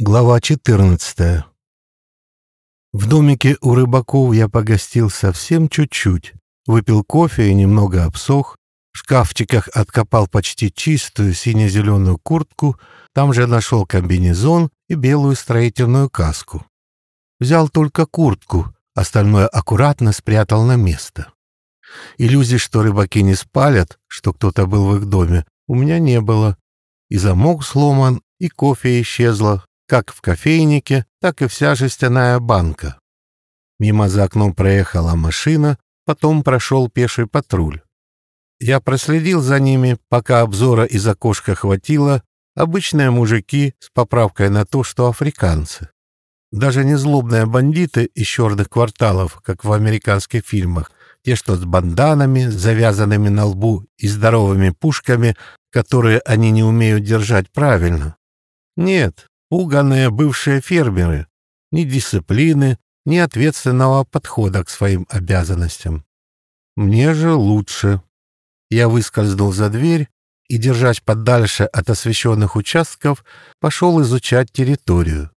Глава 14 В домике у рыбаков я погостил совсем чуть-чуть. Выпил кофе и немного обсох. В шкафчиках откопал почти чистую сине-зеленую куртку. Там же нашел комбинезон и белую строительную каску. Взял только куртку, остальное аккуратно спрятал на место. Иллюзий, что рыбаки не спалят, что кто-то был в их доме, у меня не было. И замок сломан, и кофе исчезло, как в кофейнике, так и вся жестяная банка. Мимо за окном проехала машина, потом прошел пеший патруль. Я проследил за ними, пока обзора из окошка хватило, обычные мужики с поправкой на то, что африканцы. Даже не злобные бандиты из черных кварталов, как в американских фильмах, те, что с банданами, завязанными на лбу и здоровыми пушками, которые они не умеют держать правильно. Нет, Пуганные бывшие фермеры. Ни дисциплины, ни ответственного подхода к своим обязанностям. Мне же лучше. Я выскользнул за дверь и, держась подальше от освещенных участков, пошел изучать территорию.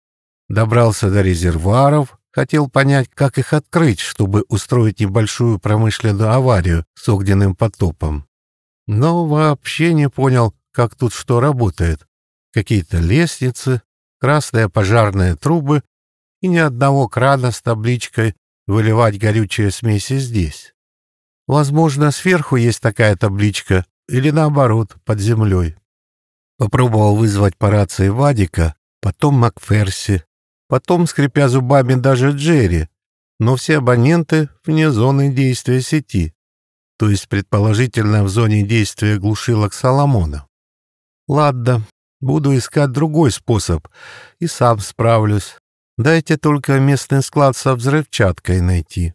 Добрался до резервуаров, хотел понять, как их открыть, чтобы устроить небольшую промышленную аварию с огненным потопом. Но вообще не понял, как тут что работает. Какие-то лестницы, красные пожарные трубы и ни одного крана с табличкой «Выливать горючие смеси здесь». Возможно, сверху есть такая табличка, или наоборот, под землей. Попробовал вызвать по рации Вадика, потом Макферси, потом, скрипя зубами, даже Джерри, но все абоненты вне зоны действия сети, то есть предположительно в зоне действия глушилок Соломона. Ладно, Буду искать другой способ и сам справлюсь. Дайте только местный склад со взрывчаткой найти.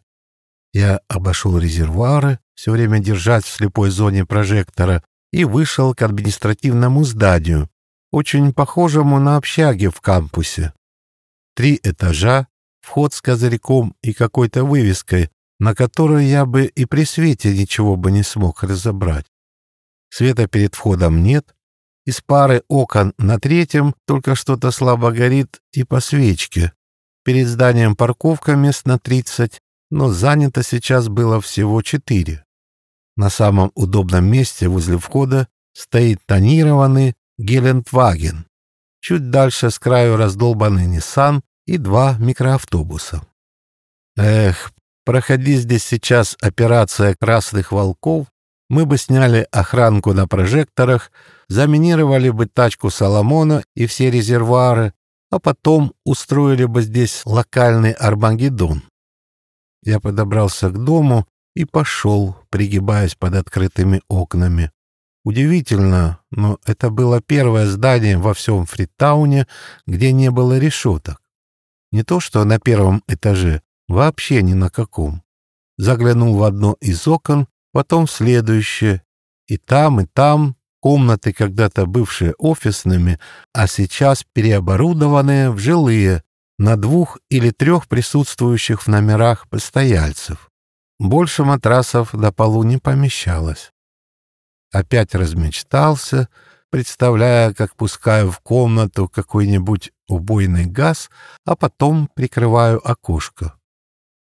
Я обошел резервуары, все время держась в слепой зоне прожектора, и вышел к административному зданию, очень похожему на общаги в кампусе. Три этажа, вход с козырьком и какой-то вывеской, на которой я бы и при свете ничего бы не смог разобрать. Света перед входом нет, из пары окон на третьем только что-то слабо горит, типа свечки. Перед зданием парковка мест на 30, но занято сейчас было всего четыре. На самом удобном месте возле входа стоит тонированный Гелендваген. Чуть дальше с краю раздолбанный Nissan и два микроавтобуса. Эх, проходи здесь сейчас операция «Красных волков», мы бы сняли охранку на прожекторах, заминировали бы тачку Соломона и все резервуары, а потом устроили бы здесь локальный Армагеддон. Я подобрался к дому и пошел, пригибаясь под открытыми окнами. Удивительно, но это было первое здание во всем Фритауне, где не было решеток. Не то что на первом этаже, вообще ни на каком. Заглянул в одно из окон, потом в следующее, и там, и там комнаты, когда-то бывшие офисными, а сейчас переоборудованные в жилые, на двух или трех присутствующих в номерах постояльцев. Больше матрасов на полу не помещалось. Опять размечтался, представляя, как пускаю в комнату какой-нибудь убойный газ, а потом прикрываю окошко.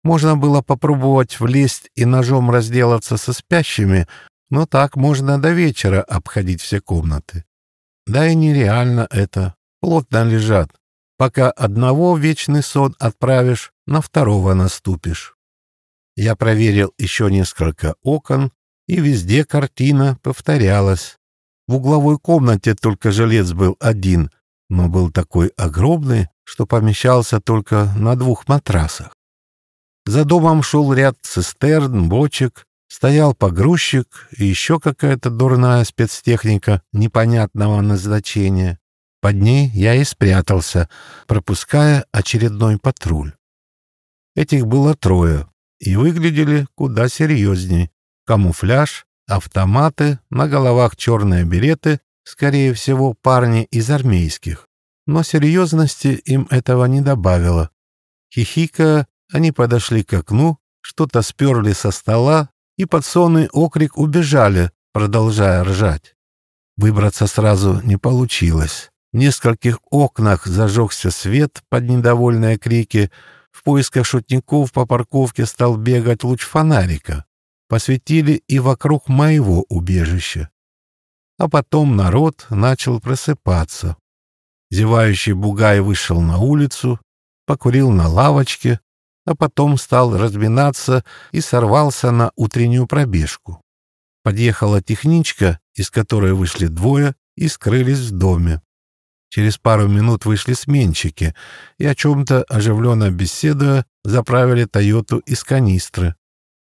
Можно было попробовать влезть и ножом разделаться со спящими, но так можно до вечера обходить все комнаты. Да и нереально это. Плотно лежат. Пока одного вечный сон отправишь, на второго наступишь. Я проверил еще несколько окон, и везде картина повторялась. В угловой комнате только жилец был один, но был такой огромный, что помещался только на двух матрасах. За домом шел ряд цистерн, бочек, Стоял погрузчик и еще какая-то дурная спецтехника непонятного назначения. Под ней я и спрятался, пропуская очередной патруль. Этих было трое, и выглядели куда серьезней. Камуфляж, автоматы, на головах черные береты, скорее всего, парни из армейских. Но серьезности им этого не добавило. Хихика, они подошли к окну, что-то сперли со стола, и под сонный окрик убежали, продолжая ржать. Выбраться сразу не получилось. В нескольких окнах зажегся свет под недовольные крики. В поисках шутников по парковке стал бегать луч фонарика. Посветили и вокруг моего убежища. А потом народ начал просыпаться. Зевающий бугай вышел на улицу, покурил на лавочке, а потом стал разминаться и сорвался на утреннюю пробежку. Подъехала техничка, из которой вышли двое и скрылись в доме. Через пару минут вышли сменщики и, о чем-то оживленно беседуя, заправили «Тойоту» из канистры.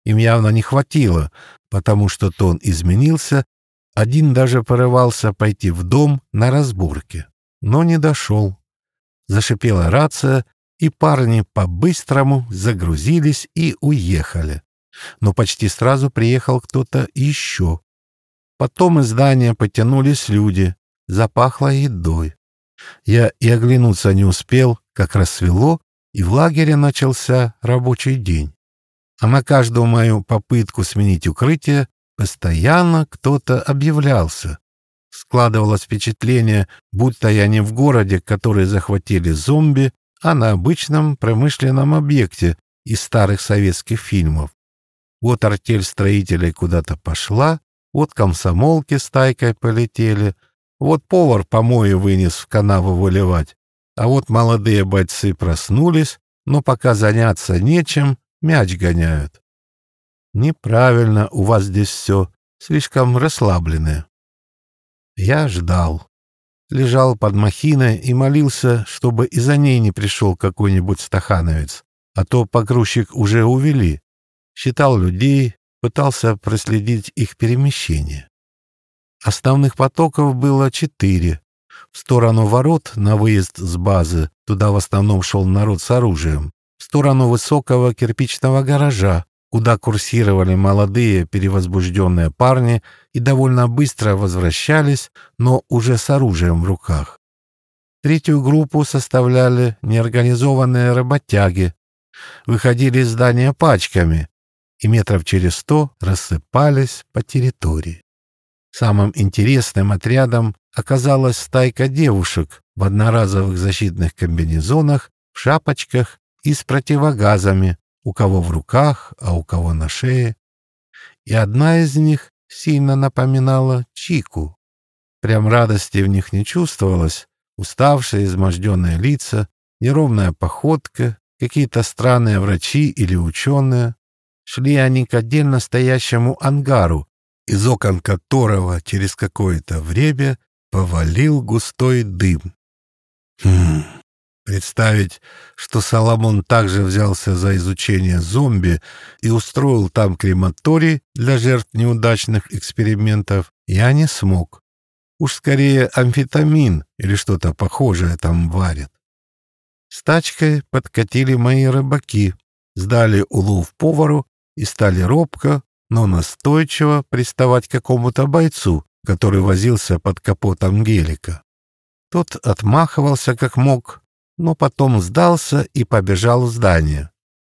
Им явно не хватило, потому что тон изменился, один даже порывался пойти в дом на разборке, но не дошел. Зашипела рация, и парни по-быстрому загрузились и уехали. Но почти сразу приехал кто-то еще. Потом из здания потянулись люди, запахло едой. Я и оглянуться не успел, как рассвело, и в лагере начался рабочий день. А на каждую мою попытку сменить укрытие постоянно кто-то объявлялся. Складывалось впечатление, будто я не в городе, который захватили зомби, а на обычном промышленном объекте из старых советских фильмов. Вот артель строителей куда-то пошла, вот комсомолки с тайкой полетели, вот повар помои вынес в канаву выливать, а вот молодые бойцы проснулись, но пока заняться нечем, мяч гоняют. Неправильно у вас здесь все, слишком расслабленное. Я ждал лежал под махиной и молился, чтобы и за ней не пришел какой-нибудь стахановец, а то погрузчик уже увели. Считал людей, пытался проследить их перемещение. Основных потоков было четыре. В сторону ворот на выезд с базы, туда в основном шел народ с оружием. В сторону высокого кирпичного гаража, куда курсировали молодые перевозбужденные парни и довольно быстро возвращались, но уже с оружием в руках. Третью группу составляли неорганизованные работяги, выходили из здания пачками и метров через сто рассыпались по территории. Самым интересным отрядом оказалась стайка девушек в одноразовых защитных комбинезонах, в шапочках и с противогазами, у кого в руках, а у кого на шее. И одна из них сильно напоминала Чику. Прям радости в них не чувствовалось, уставшие, изможденные лица, неровная походка, какие-то странные врачи или ученые. Шли они к отдельно стоящему ангару, из окон которого через какое-то время повалил густой дым. Хм, Представить, что Соломон также взялся за изучение зомби и устроил там крематорий для жертв неудачных экспериментов, я не смог. Уж скорее амфетамин или что-то похожее там варят. С тачкой подкатили мои рыбаки, сдали улов повару и стали робко, но настойчиво приставать к какому-то бойцу, который возился под капотом гелика. Тот отмахивался как мог, но потом сдался и побежал в здание.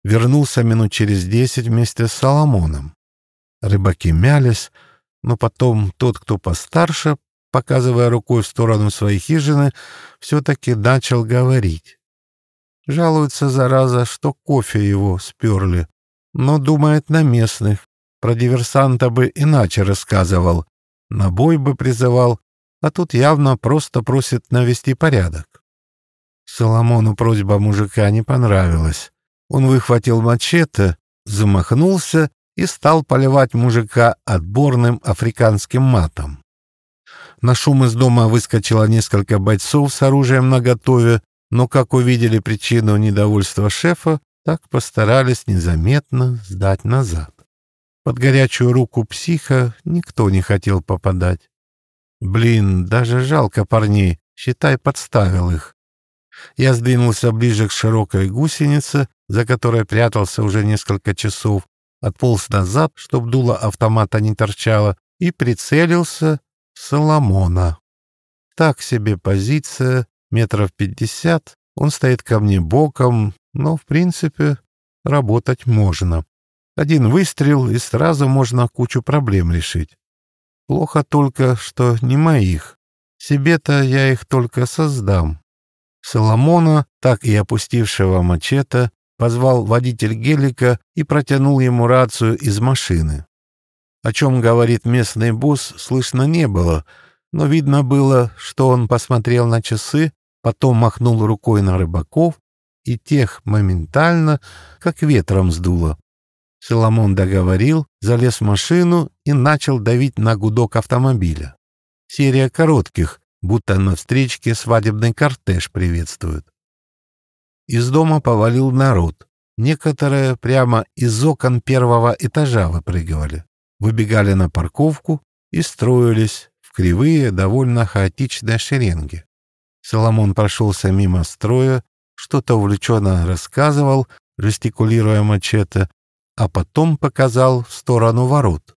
Вернулся минут через десять вместе с Соломоном. Рыбаки мялись, но потом тот, кто постарше, показывая рукой в сторону своей хижины, все-таки начал говорить. Жалуется, зараза, что кофе его сперли, но думает на местных. Про диверсанта бы иначе рассказывал, на бой бы призывал, а тут явно просто просит навести порядок. Соломону просьба мужика не понравилась. Он выхватил мачете, замахнулся и стал поливать мужика отборным африканским матом. На шум из дома выскочило несколько бойцов с оружием наготове, но, как увидели причину недовольства шефа, так постарались незаметно сдать назад. Под горячую руку психа никто не хотел попадать. Блин, даже жалко парней, считай, подставил их. Я сдвинулся ближе к широкой гусенице, за которой прятался уже несколько часов, отполз назад, чтоб дуло автомата не торчало, и прицелился в Соломона. Так себе позиция, метров пятьдесят, он стоит ко мне боком, но, в принципе, работать можно. Один выстрел, и сразу можно кучу проблем решить. Плохо только, что не моих. Себе-то я их только создам. Соломона, так и опустившего мачете, позвал водитель гелика и протянул ему рацию из машины. О чем говорит местный босс, слышно не было, но видно было, что он посмотрел на часы, потом махнул рукой на рыбаков, и тех моментально, как ветром сдуло. Соломон договорил, залез в машину и начал давить на гудок автомобиля. Серия коротких, будто на встречке свадебный кортеж приветствует. Из дома повалил народ. Некоторые прямо из окон первого этажа выпрыгивали, выбегали на парковку и строились в кривые, довольно хаотичные шеренги. Соломон прошелся мимо строя, что-то увлеченно рассказывал, жестикулируя мачете, а потом показал в сторону ворот.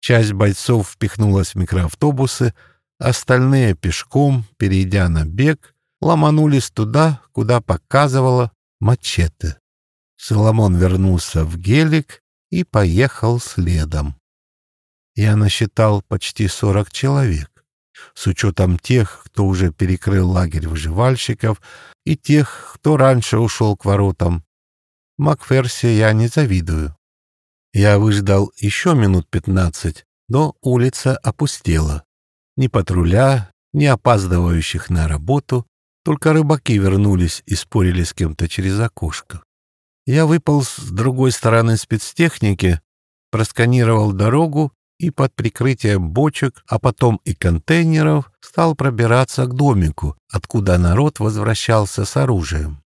Часть бойцов впихнулась в микроавтобусы, остальные пешком, перейдя на бег, ломанулись туда, куда показывала мачете. Соломон вернулся в гелик и поехал следом. Я насчитал почти сорок человек, с учетом тех, кто уже перекрыл лагерь выживальщиков, и тех, кто раньше ушел к воротам. Макферси я не завидую. Я выждал еще минут пятнадцать, но улица опустела. Ни патруля, ни опаздывающих на работу, только рыбаки вернулись и спорили с кем-то через окошко. Я выполз с другой стороны спецтехники, просканировал дорогу и под прикрытием бочек, а потом и контейнеров, стал пробираться к домику, откуда народ возвращался с оружием.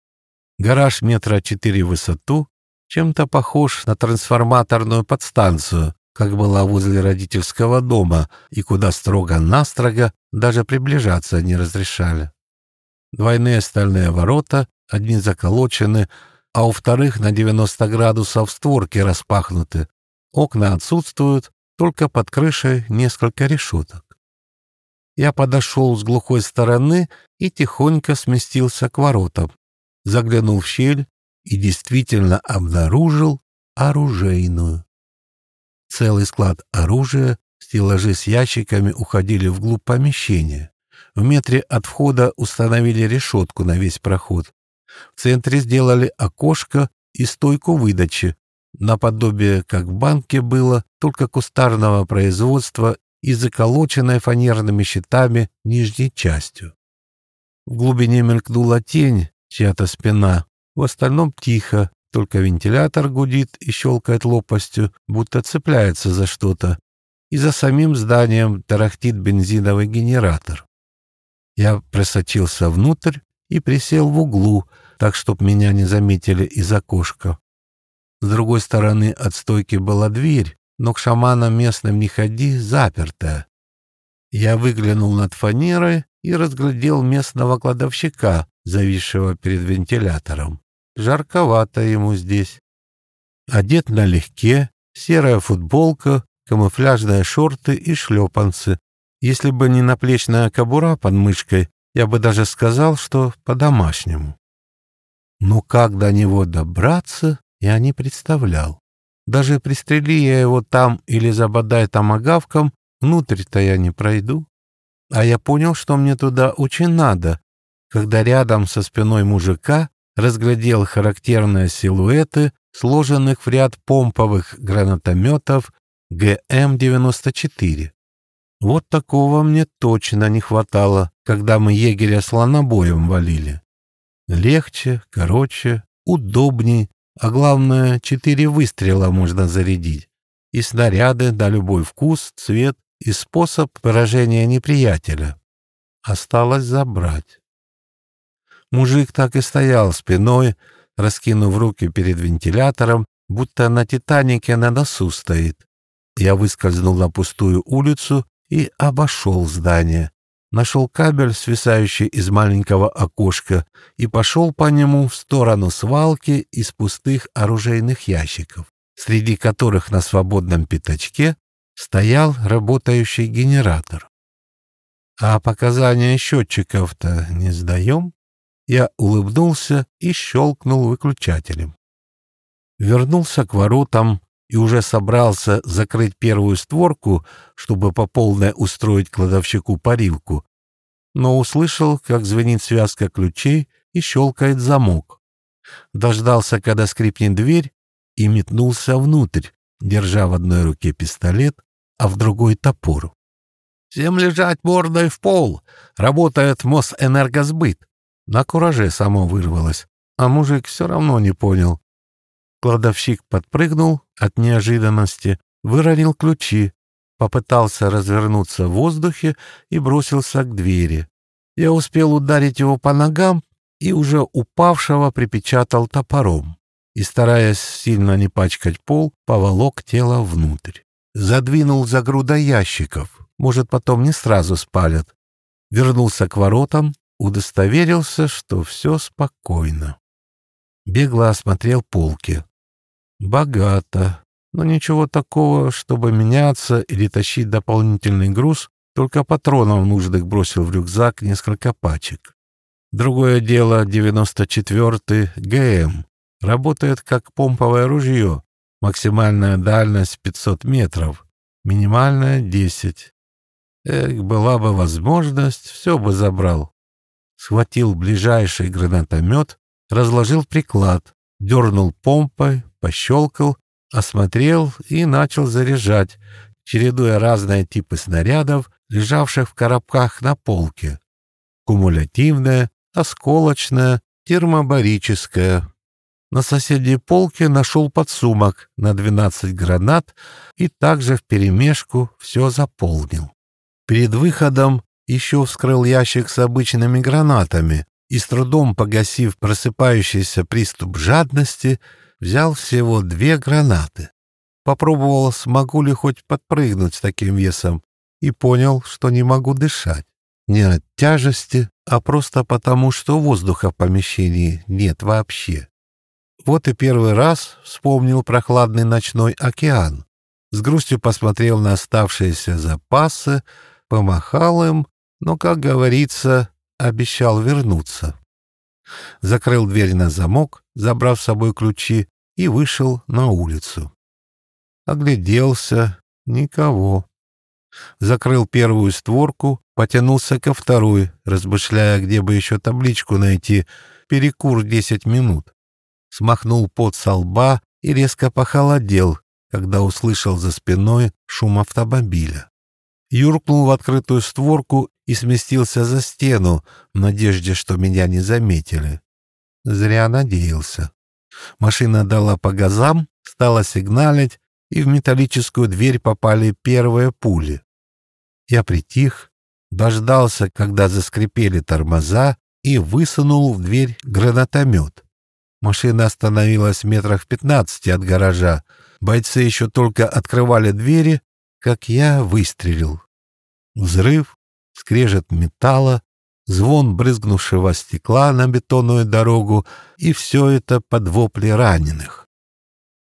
Гараж метра четыре в высоту, чем-то похож на трансформаторную подстанцию, как была возле родительского дома, и куда строго-настрого даже приближаться не разрешали. Двойные стальные ворота, одни заколочены, а у вторых на 90 градусов створки распахнуты. Окна отсутствуют, только под крышей несколько решеток. Я подошел с глухой стороны и тихонько сместился к воротам, заглянул в щель и действительно обнаружил оружейную. Целый склад оружия, стеллажи с ящиками уходили вглубь помещения. В метре от входа установили решетку на весь проход. В центре сделали окошко и стойку выдачи, наподобие, как в банке было, только кустарного производства и заколоченной фанерными щитами нижней частью. В глубине мелькнула тень, чья-то спина. В остальном тихо, только вентилятор гудит и щелкает лопастью, будто цепляется за что-то. И за самим зданием тарахтит бензиновый генератор. Я просочился внутрь и присел в углу, так, чтоб меня не заметили из окошка. С другой стороны от стойки была дверь, но к шаманам местным не ходи, запертая. Я выглянул над фанерой и разглядел местного кладовщика, зависшего перед вентилятором. Жарковато ему здесь. Одет налегке, серая футболка, камуфляжные шорты и шлепанцы. Если бы не наплечная кобура под мышкой, я бы даже сказал, что по-домашнему. Но как до него добраться, я не представлял. Даже пристрели я его там или забодай томагавком, внутрь-то я не пройду. А я понял, что мне туда очень надо, когда рядом со спиной мужика разглядел характерные силуэты сложенных в ряд помповых гранатометов ГМ-94. Вот такого мне точно не хватало, когда мы егеря слонобоем валили. Легче, короче, удобней, а главное, четыре выстрела можно зарядить. И снаряды на любой вкус, цвет и способ поражения неприятеля. Осталось забрать. Мужик так и стоял спиной, раскинув руки перед вентилятором, будто на «Титанике» на носу стоит. Я выскользнул на пустую улицу и обошел здание. Нашел кабель, свисающий из маленького окошка, и пошел по нему в сторону свалки из пустых оружейных ящиков, среди которых на свободном пятачке стоял работающий генератор. А показания счетчиков-то не сдаем? Я улыбнулся и щелкнул выключателем. Вернулся к воротам и уже собрался закрыть первую створку, чтобы по полной устроить кладовщику парилку, но услышал, как звенит связка ключей и щелкает замок. Дождался, когда скрипнет дверь, и метнулся внутрь, держа в одной руке пистолет, а в другой топор. «Всем лежать мордой в пол! Работает Мосэнергосбыт!» На кураже само вырвалось, а мужик все равно не понял. Кладовщик подпрыгнул от неожиданности, выронил ключи, попытался развернуться в воздухе и бросился к двери. Я успел ударить его по ногам и уже упавшего припечатал топором и, стараясь сильно не пачкать пол, поволок тело внутрь. Задвинул за грудой ящиков, может, потом не сразу спалят. Вернулся к воротам, удостоверился, что все спокойно. Бегло осмотрел полки. Богато, но ничего такого, чтобы меняться или тащить дополнительный груз, только патронов нужных бросил в рюкзак несколько пачек. Другое дело 94-й ГМ. Работает как помповое ружье. Максимальная дальность 500 метров, минимальная 10. Эх, была бы возможность, все бы забрал. Схватил ближайший гранатомет, разложил приклад, дернул помпой, пощелкал, осмотрел и начал заряжать, чередуя разные типы снарядов, лежавших в коробках на полке. Кумулятивная, осколочная, термобарическая. На соседней полке нашел подсумок на 12 гранат и также вперемешку все заполнил. Перед выходом еще вскрыл ящик с обычными гранатами и, с трудом погасив просыпающийся приступ жадности, взял всего две гранаты. Попробовал, смогу ли хоть подпрыгнуть с таким весом, и понял, что не могу дышать. Не от тяжести, а просто потому, что воздуха в помещении нет вообще. Вот и первый раз вспомнил прохладный ночной океан. С грустью посмотрел на оставшиеся запасы, помахал им, но, как говорится, обещал вернуться закрыл дверь на замок, забрав с собой ключи, и вышел на улицу. Огляделся — никого. Закрыл первую створку, потянулся ко второй, размышляя, где бы еще табличку найти «Перекур десять минут». Смахнул пот со лба и резко похолодел, когда услышал за спиной шум автомобиля. Юркнул в открытую створку и сместился за стену в надежде, что меня не заметили. Зря надеялся. Машина дала по газам, стала сигналить, и в металлическую дверь попали первые пули. Я притих, дождался, когда заскрипели тормоза, и высунул в дверь гранатомет. Машина остановилась в метрах пятнадцати от гаража. Бойцы еще только открывали двери, как я выстрелил. Взрыв, скрежет металла, звон брызгнувшего стекла на бетонную дорогу, и все это под вопли раненых.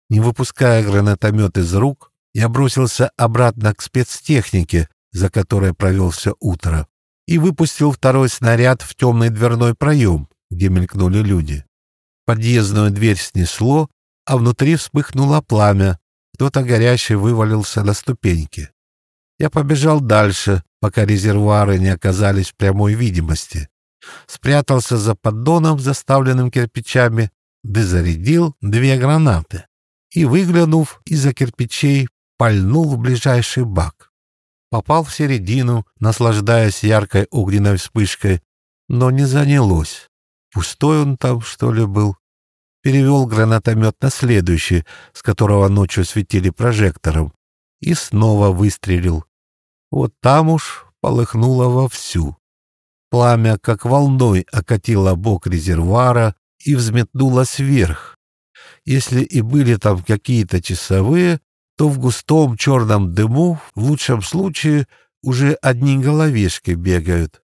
Не выпуская гранатомет из рук, я бросился обратно к спецтехнике, за которой провел все утро, и выпустил второй снаряд в темный дверной проем, где мелькнули люди. Подъездную дверь снесло, а внутри вспыхнуло пламя, кто-то горящий вывалился на ступеньки. Я побежал дальше, пока резервуары не оказались в прямой видимости. Спрятался за поддоном, заставленным кирпичами, дозарядил две гранаты и, выглянув из-за кирпичей, пальнул в ближайший бак. Попал в середину, наслаждаясь яркой огненной вспышкой, но не занялось. Пустой он там, что ли, был. Перевел гранатомет на следующий, с которого ночью светили прожектором, и снова выстрелил. Вот там уж полыхнуло вовсю. Пламя, как волной, окатило бок резервуара и взметнулось вверх. Если и были там какие-то часовые, то в густом черном дыму, в лучшем случае, уже одни головешки бегают.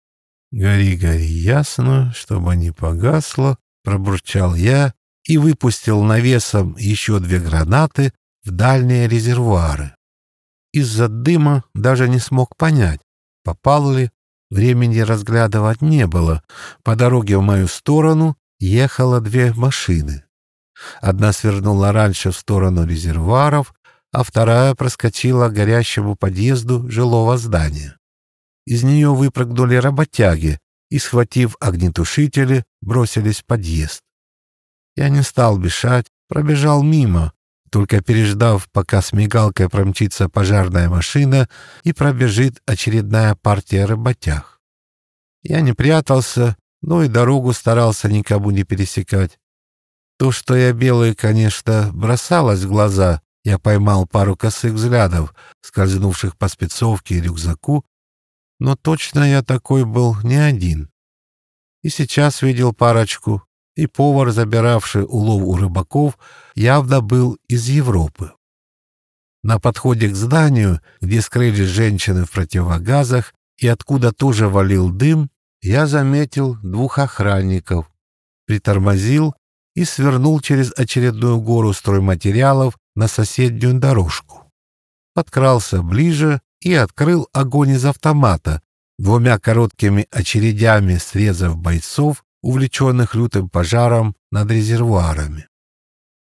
«Гори, гори, ясно, чтобы не погасло», — пробурчал я и выпустил навесом еще две гранаты в дальние резервуары. Из-за дыма даже не смог понять, попал ли. Времени разглядывать не было. По дороге в мою сторону ехало две машины. Одна свернула раньше в сторону резервуаров, а вторая проскочила к горящему подъезду жилого здания. из нее выпрыгнули работяги и, схватив огнетушители, бросились в подъезд. Я не стал бежать, пробежал мимо, только переждав, пока с мигалкой промчится пожарная машина и пробежит очередная партия работяг. Я не прятался, но и дорогу старался никому не пересекать. То, что я белый, конечно, бросалось в глаза. Я поймал пару косых взглядов, скользнувших по спецовке и рюкзаку, но точно я такой был не один. И сейчас видел парочку, и повар, забиравший улов у рыбаков, явно был из Европы. На подходе к зданию, где скрылись женщины в противогазах и откуда тоже валил дым, я заметил двух охранников, притормозил и свернул через очередную гору стройматериалов на соседнюю дорожку. Подкрался ближе и открыл огонь из автомата, двумя короткими очередями срезав бойцов, увлеченных лютым пожаром над резервуарами.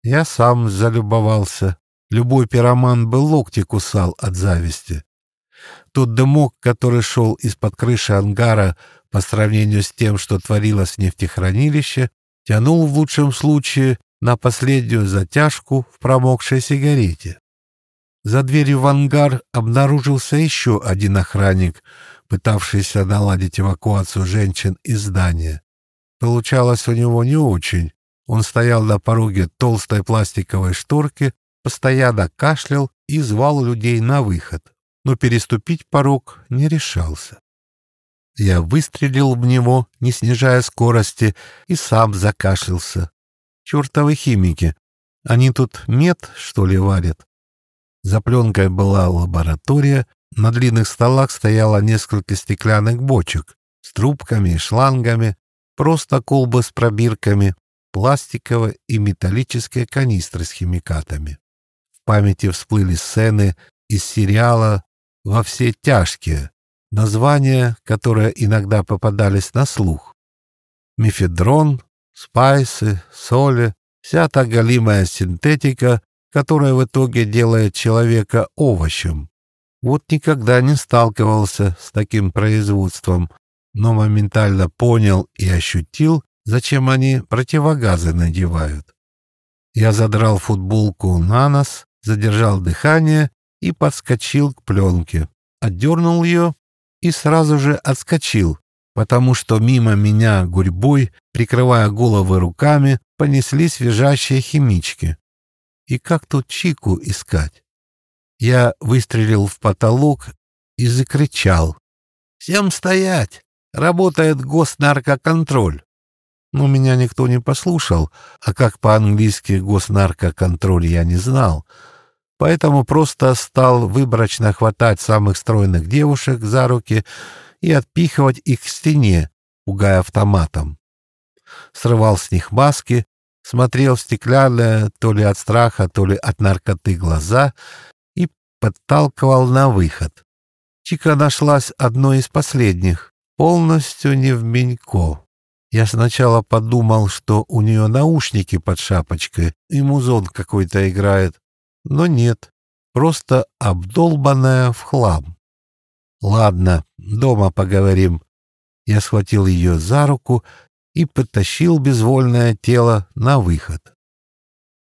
Я сам залюбовался. Любой пироман бы локти кусал от зависти. Тот дымок, который шел из-под крыши ангара по сравнению с тем, что творилось в нефтехранилище, тянул в лучшем случае на последнюю затяжку в промокшей сигарете. За дверью в ангар обнаружился еще один охранник, пытавшийся наладить эвакуацию женщин из здания. Получалось у него не очень. Он стоял на пороге толстой пластиковой шторки, постоянно кашлял и звал людей на выход, но переступить порог не решался. Я выстрелил в него, не снижая скорости, и сам закашлялся. Чертовы химики! Они тут мед, что ли, варят? За пленкой была лаборатория, на длинных столах стояло несколько стеклянных бочек с трубками и шлангами, просто колбы с пробирками, пластиковые и металлические канистры с химикатами. В памяти всплыли сцены из сериала «Во все тяжкие», названия, которые иногда попадались на слух. Мефедрон, спайсы, соли, вся та галимая синтетика, которая в итоге делает человека овощем. Вот никогда не сталкивался с таким производством, но моментально понял и ощутил, зачем они противогазы надевают. Я задрал футболку на нос, задержал дыхание и подскочил к пленке, отдернул ее и сразу же отскочил, потому что мимо меня гурьбой, прикрывая головы руками, понеслись свежащие химички. И как тут Чику искать? Я выстрелил в потолок и закричал. «Всем стоять! Работает госнаркоконтроль!» Но меня никто не послушал, а как по-английски госнаркоконтроль я не знал — поэтому просто стал выборочно хватать самых стройных девушек за руки и отпихивать их к стене, пугая автоматом. Срывал с них маски, смотрел в стеклянные то ли от страха, то ли от наркоты глаза и подталкивал на выход. Чика нашлась одной из последних, полностью не в Менько. Я сначала подумал, что у нее наушники под шапочкой, и музон какой-то играет, но нет, просто обдолбанная в хлам. Ладно, дома поговорим. Я схватил ее за руку и потащил безвольное тело на выход.